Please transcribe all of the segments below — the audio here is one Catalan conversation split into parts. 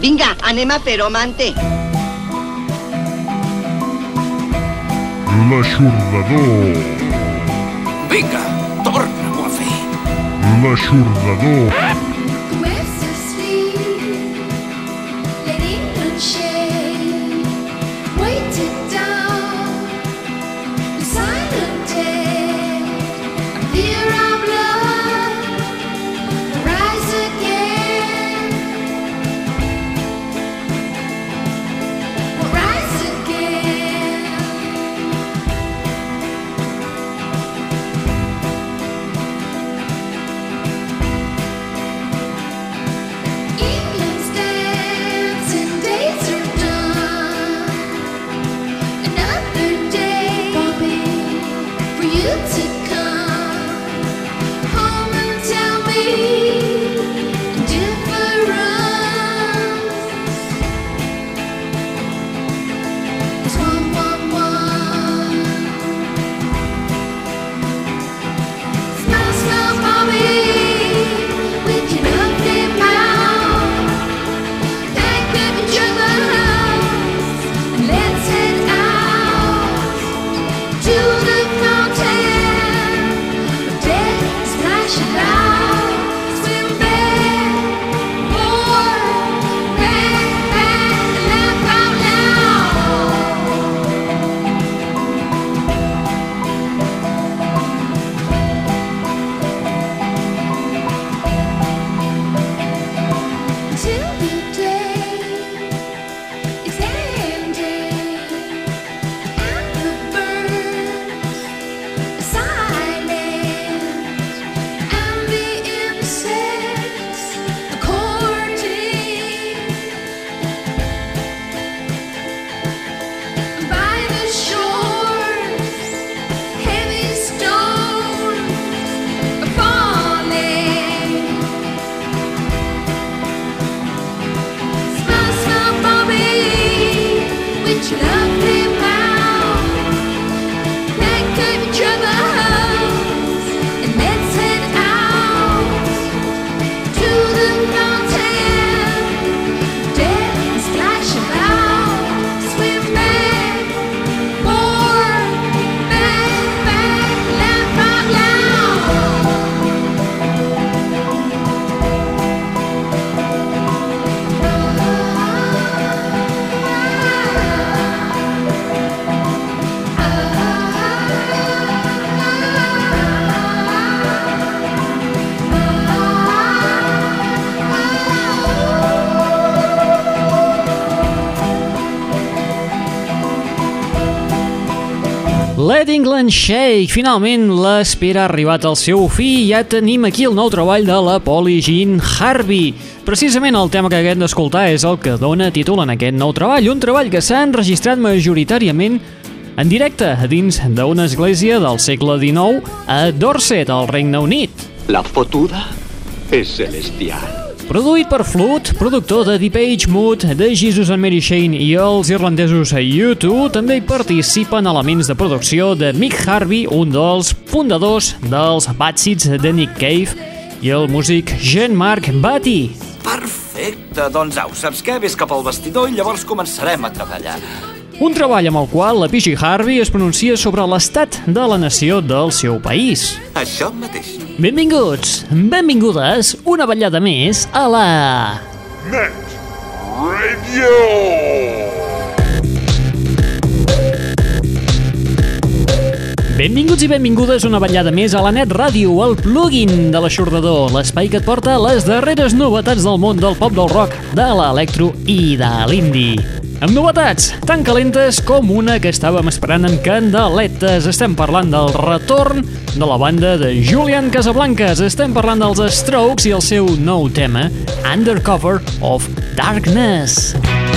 Vinga, anem a fer-ho, Mante. L'aixordador. Vinga, torna-ho a fer. L'aixordador. Where's England Shake. Finalment l'espera ha arribat al seu fi i ja tenim aquí el nou treball de la Polly Jean Harvey. Precisament el tema que haguem d'escoltar és el que dona títol en aquest nou treball, un treball que s'ha enregistrat majoritàriament en directe a dins d'una església del segle XIX a Dorset, al Regne Unit. La fotuda es celestial. Produït per Flood, productor de Deep Age Mood, de Jesus and Mary Shane i els irlandesos a U2, també hi participen elements de producció de Mick Harvey, un dels fundadors dels Bad Seeds de Nick Cave, i el músic Jean-Marc Batty. Perfecte, doncs au, saps què? Ves cap al vestidor i llavors començarem a treballar. Un treball amb el qual la P.G. Harvey es pronuncia sobre l'estat de la nació del seu país. Això mateix. Benvinguts, benvingudes, una ballada més a la... Net Radio. Benvinguts i benvingudes una ballada més a la Net Ràdio, el plugin de l'aixordador, l'espai que et porta les darreres novetats del món del pop del rock, de l'electro i de l'indie. Amb novetats tan calentes com una que estàvem esperant amb candeletes. Estem parlant del retorn de la banda de Julian Casablancas. Estem parlant dels Strokes i el seu nou tema, Undercover of Darkness. Slick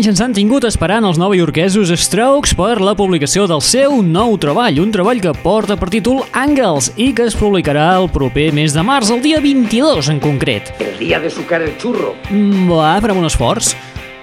anys ens han tingut esperant els novaiorquesos Strokes per la publicació del seu nou treball, un treball que porta per títol Angles i que es publicarà el proper mes de març, el dia 22 en concret. El día de sucar el churro. Mm, Va, farem un esforç.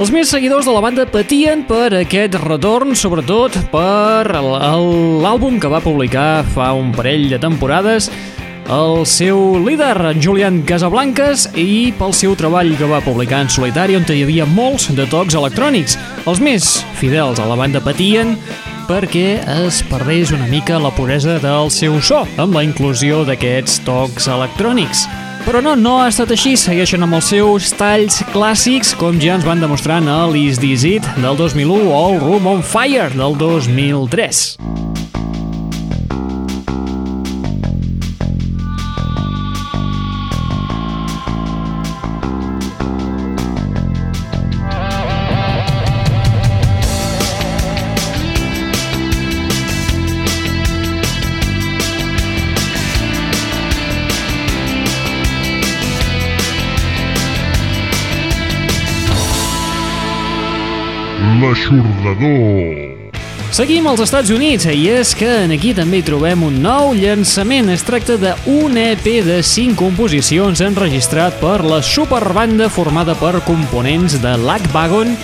Els més seguidors de la banda patien per aquest retorn, sobretot per l'àlbum que va publicar fa un parell de temporades el seu líder, en Julián Casablancas, i pel seu treball que va publicar en solitari, on hi havia molts de tocs electrònics. Els més fidels a la banda patien perquè es perdés una mica la puresa del seu so, amb la inclusió d'aquests tocs electrònics. Però no, no ha estat així, segueixen amb els seus talls clàssics, com ja ens van demostrant a l'Is This It del 2001 o el Room on Fire del 2003. L'aixordador. Seguim als Estats Units i és que en aquí també trobem un nou llançament. Es tracta d'un EP de 5 composicions enregistrat per la superbanda formada per components de Lagwagon,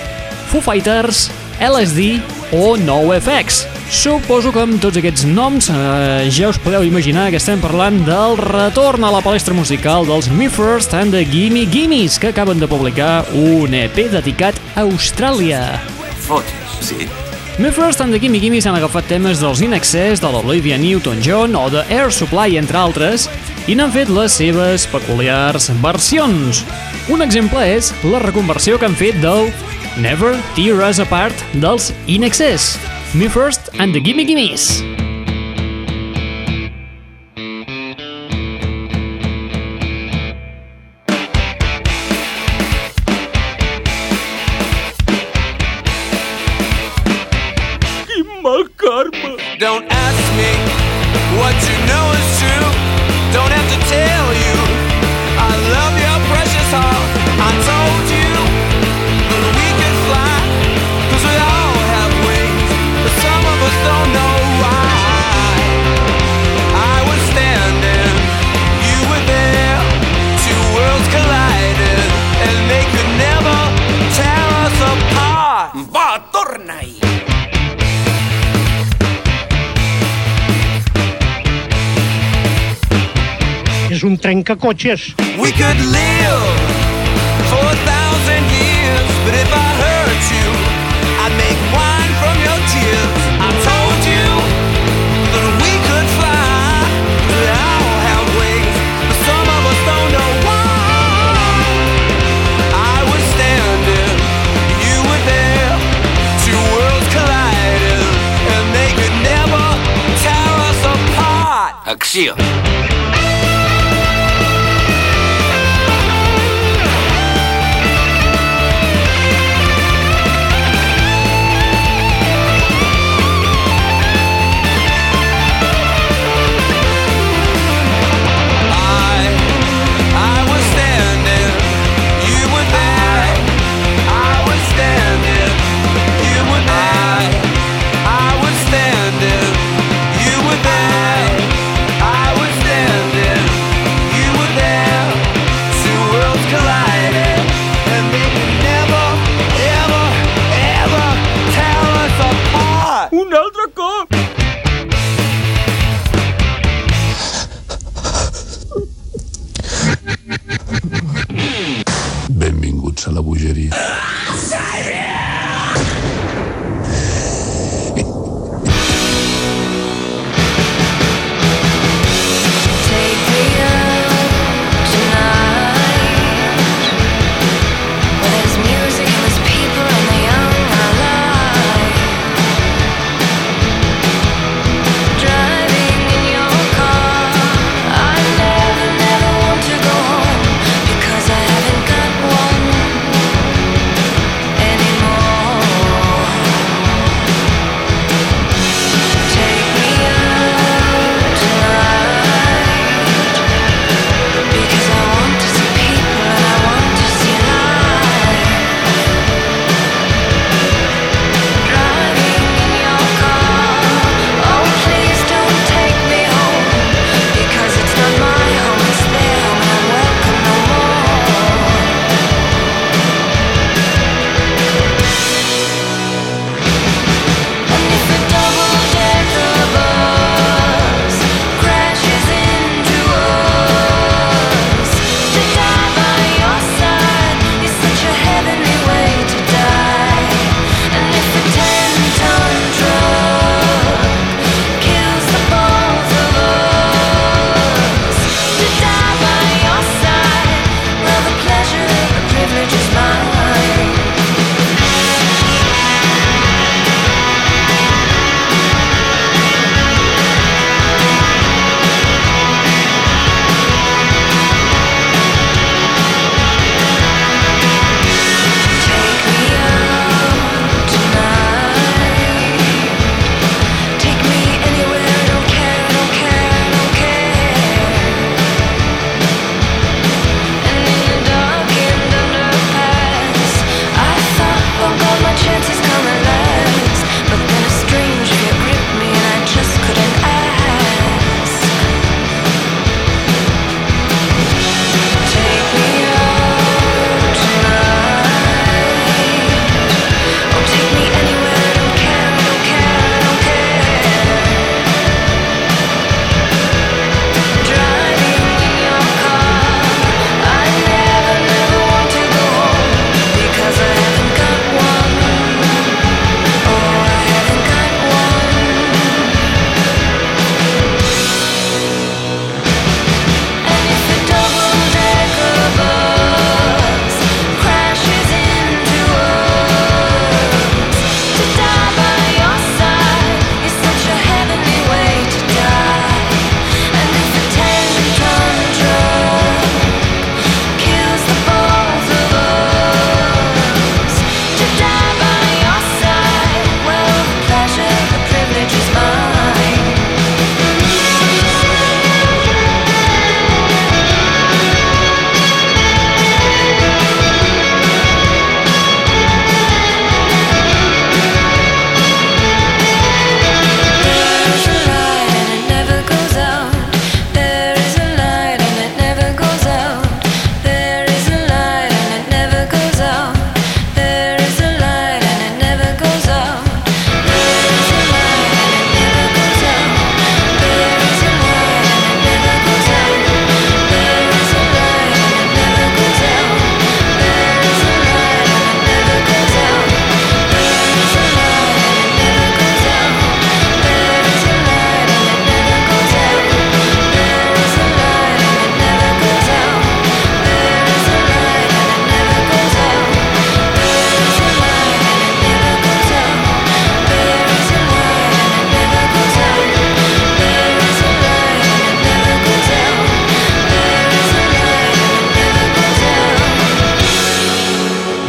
Foo Fighters, LSD o NoFX. Suposo que amb tots aquests noms eh, ja us podeu imaginar que estem parlant del retorn a la palestra musical dels Me First and the Gimme Gimmes, que acaben de publicar un EP dedicat a Austràlia. Fotis, sí? Me First and the Gimme Gimmes han agafat temes dels In Excess, de l'Olivia Newton-John o de Air Supply, entre altres, i n'han fet les seves peculiars versions. Un exemple és la reconversió que han fet del Never Tear Us Apart dels In Excess. Me First and the Gimme Gimmes. Don't ask me what you know És trencacotxes. We could live for a thousand years, but if I hurt you, I'd make wine from your tears. I told you that we could fly, we all have wings, but some of us don't know why. I was standing, you were there, two worlds collided, and they could never tear us apart. Acció!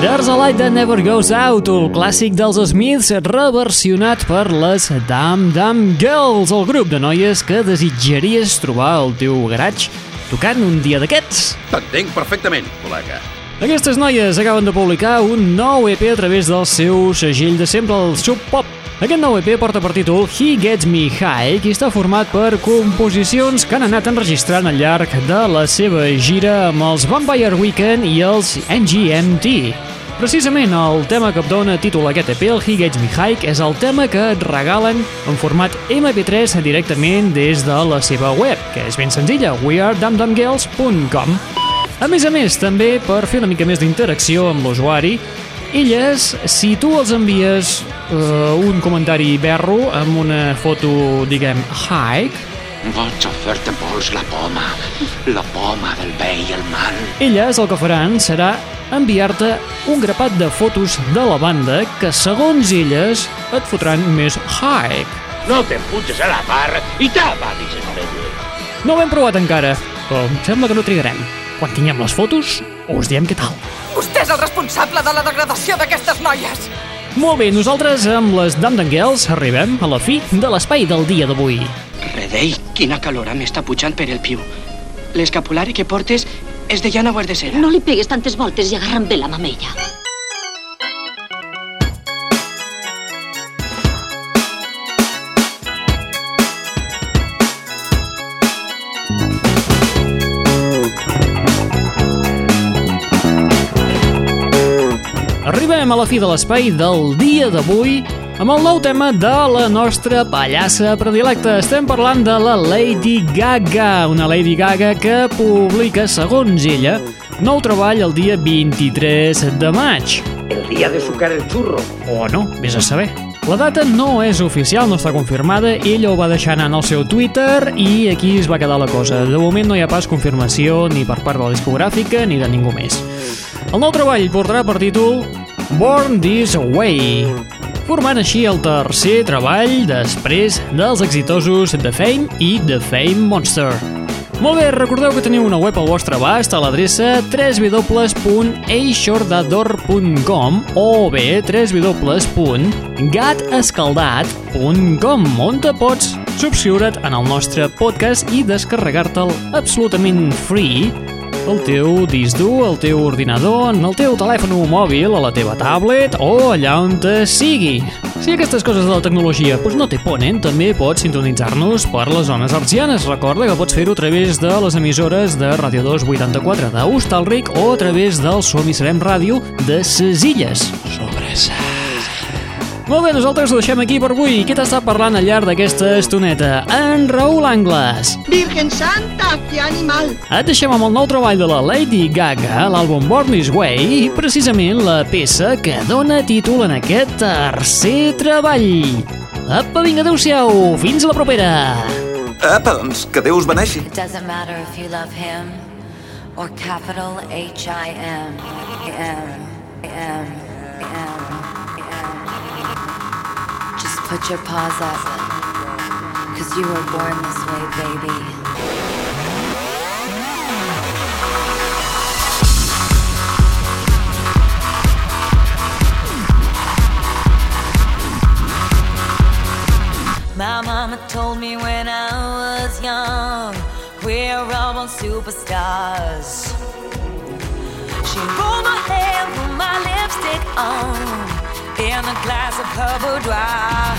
Was a Light That Never Goes Out, el clàssic dels Smiths reversionat per les Dam Dam Girls, el grup de noies que desitjaries trobar al teu garatge tocant un dia d'aquests. T'entenc perfectament, col·lega. Aquestes noies acaben de publicar un nou EP a través del seu segell de sempre, el Sub Pop. Aquest nou EP porta per títol He Gets Me High i està format per composicions que han anat enregistrant al llarg de la seva gira amb els Vampire Weekend i els NGMT. Precisament el tema que dona títol a aquest EP, el He Gets Me High, és el tema que et regalen en format MP3 directament des de la seva web, que és ben senzilla, wearedumdumgirls.com. A més a més, també per fer una mica més d'interacció amb l'usuari, elles, si tu els envies uh, un comentari berro amb una foto, diguem, hike, Vaig a fer-te pols la poma, la poma del bé i el mal. elles el que faran serà enviar-te un grapat de fotos de la banda que, segons elles, et fotran més hike. No t'empujes a la barra i tapa, dices medio. No ho hem provat encara, però em sembla que no trigarem. Quan tinguem les fotos, us diem què tal. Vostè és el responsable de la degradació d'aquestes noies. Molt bé, nosaltres amb les Damn Girls arribem a la fi de l'espai del dia d'avui. Redei, quina calor m'està pujant per el piu. L'escapulari que portes és de llana o és de cera? No li pegues tantes voltes i agarra'n bé la mamella. Arribem a la fi de l'espai del dia d'avui amb el nou tema de la nostra pallassa predilecta. Estem parlant de la Lady Gaga, una Lady Gaga que publica, segons ella, nou treball el dia 23 de maig. El día de sucar el churro. O no, vés a saber. La data no és oficial, no està confirmada, ella ho va deixar anar en el seu Twitter i aquí es va quedar la cosa. De moment no hi ha pas confirmació ni per part de la discogràfica ni de ningú més. El nou treball portarà per títol Born This Way, formant així el tercer treball després dels exitosos The Fame i The Fame Monster. Molt bé, recordeu que teniu una web al vostre abast a l'adreça www.eixordador.com o bé www.gatescaldat.com on te pots subscriure't en el nostre podcast i descarregar-te'l absolutament free al teu disc dur, al teu ordinador, en el teu telèfon mòbil, a la teva tablet o allà on te sigui. Si aquestes coses de la tecnologia doncs no te ponen, també pots sintonitzar-nos per les zones arcianes. Recorda que pots fer-ho a través de les emissores de Ràdio 284 d'Hostalric o a través del Som i Serem Ràdio de Ses Illes. Sobresa. Molt bé, nosaltres ho deixem aquí per avui. Qui t'està parlant al llarg d'aquesta estoneta? En Raül Angles. Virgen Santa, que animal! Et deixem amb el nou treball de la Lady Gaga, l'àlbum Born This Way, i precisament la peça que dona títol en aquest tercer treball. Apa, vinga, adeu-siau, fins a la propera! Apa, doncs, que Déu us beneixi. It doesn't matter if you love him or capital H I M M M M M. put your paws up, cause you were born this way, baby. My mama told me when I was young, we're all born superstars. She rolled my hair, put my lipstick on, in a glass of her boudoir.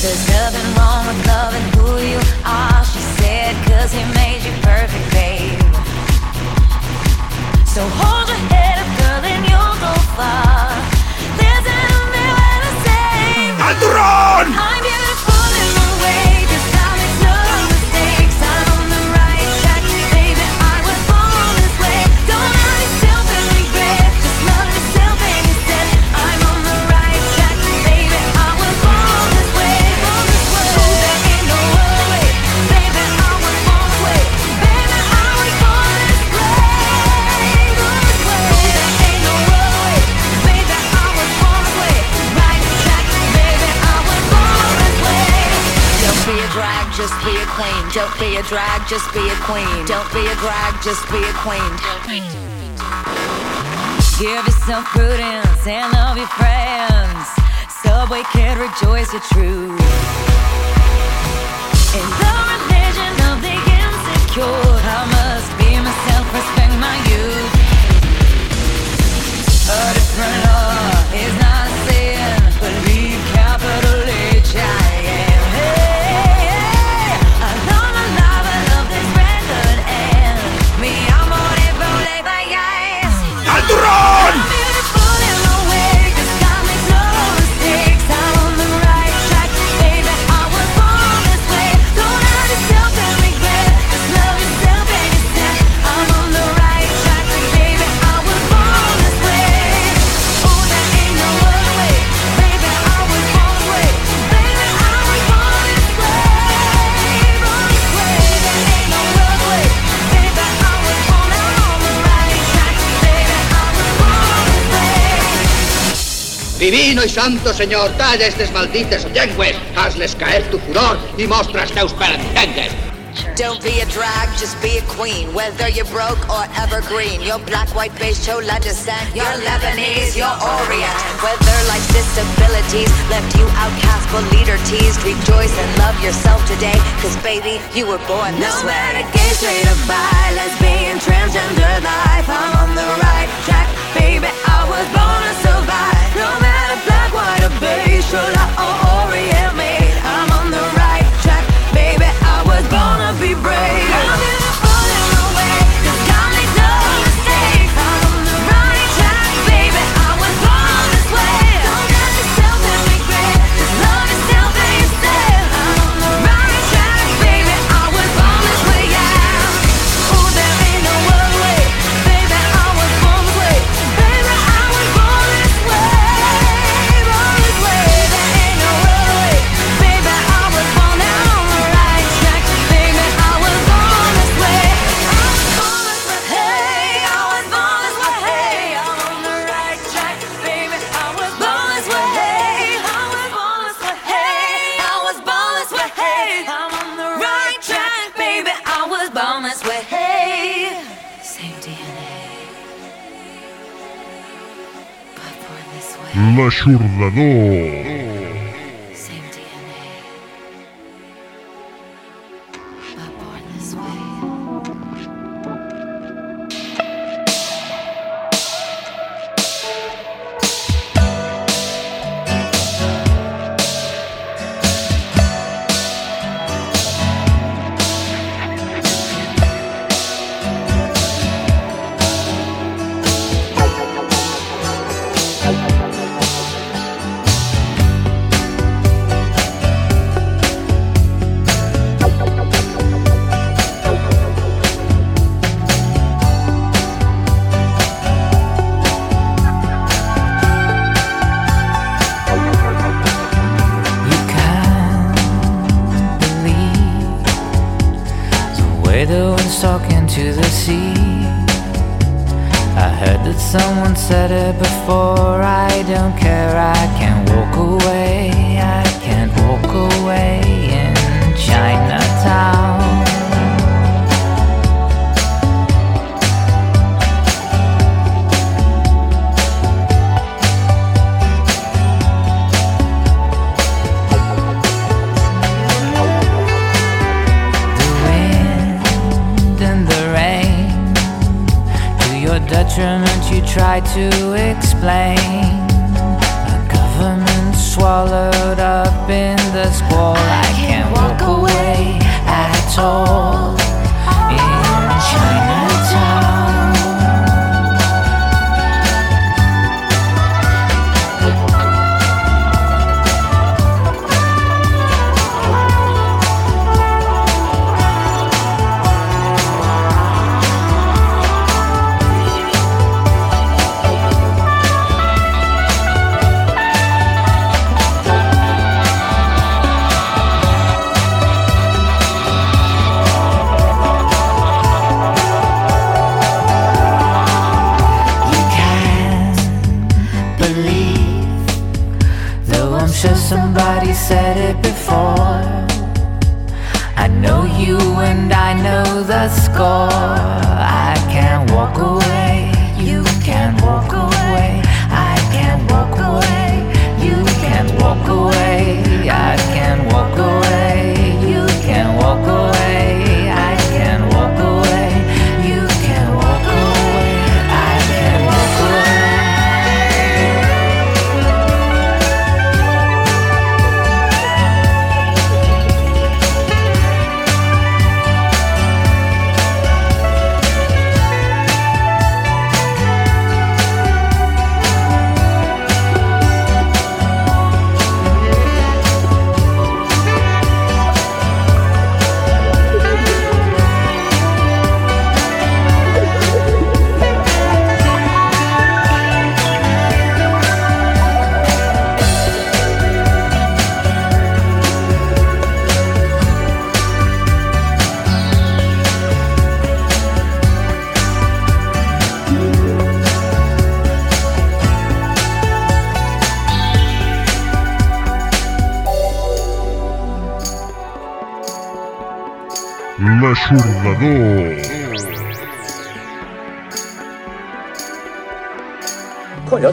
There's nothing wrong with loving who you are, she said, cause he made you perfect, babe. So hold your head up, girl, and you'll go far. Listen to me when I say, ¡Alturrón! just be a queen. Don't be a bride, just be a queen. Give yourself prudence and love your friends. Subway can rejoice your truth. In the religion of the insecure, I must be myself, respect my youth. y santo Señor, talla hazles caer tu furor y teus. Don't be a drag, just be a queen. Whether you're broke or evergreen, you're black, white, beige, chola descent, you're Lebanese, you're Orient. Whether life's disabilities left you outcast but leader teased, rejoice and love yourself today, cause baby, you were born this no way. No matter gay, straight or bi, lesbian, transgender life, I'm on the right track, baby, I was born to survive. No matter observation, I orient. eixordador. try to explain. A government swallowed up in the squall. I, can't, walk away at all. said it before.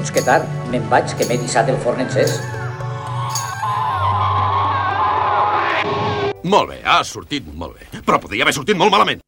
Collons, que tard. Me'n vaig, que m'he dissat el forn encès. Molt bé, ha sortit molt bé. Però podria haver sortit molt malament.